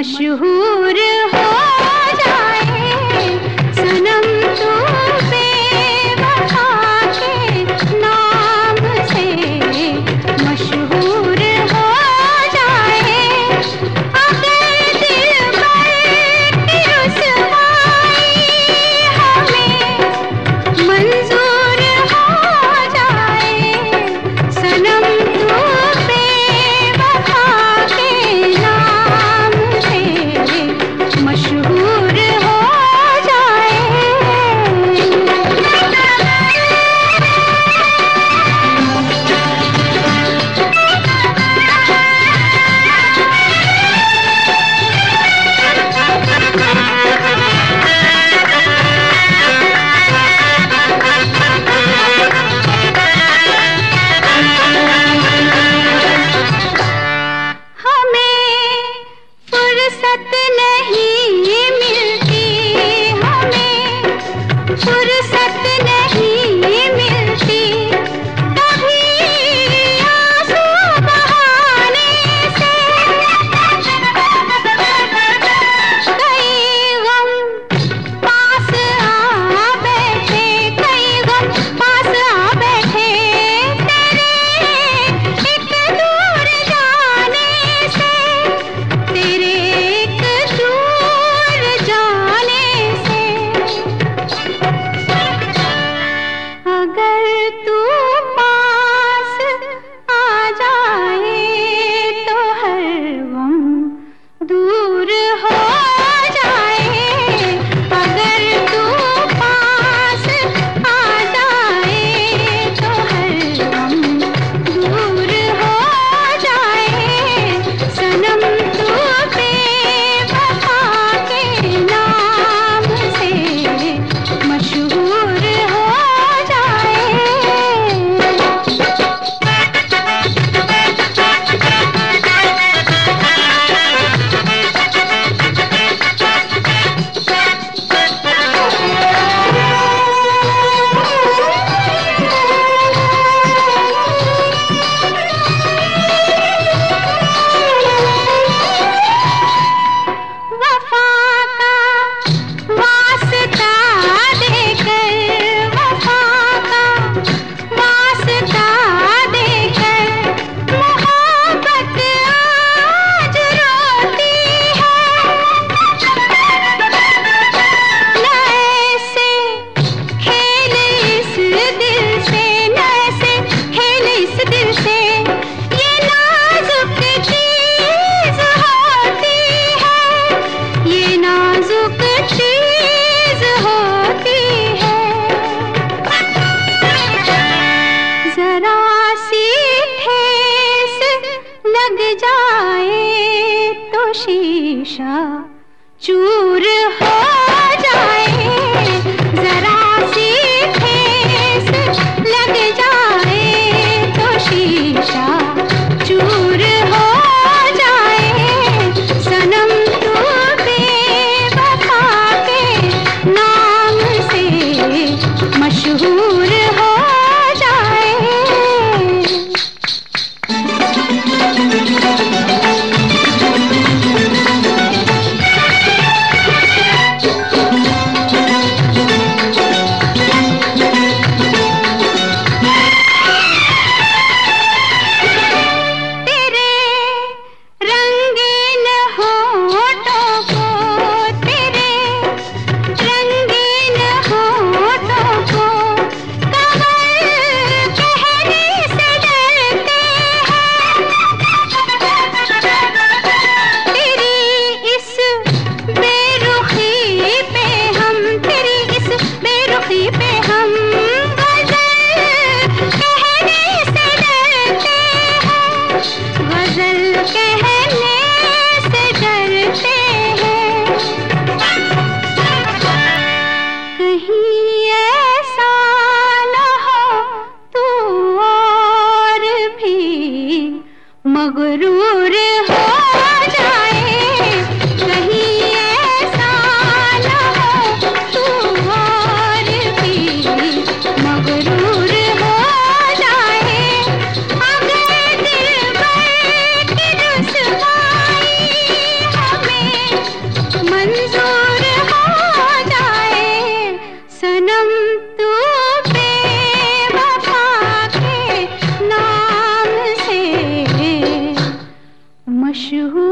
मशहूर शीशा चूर हो you.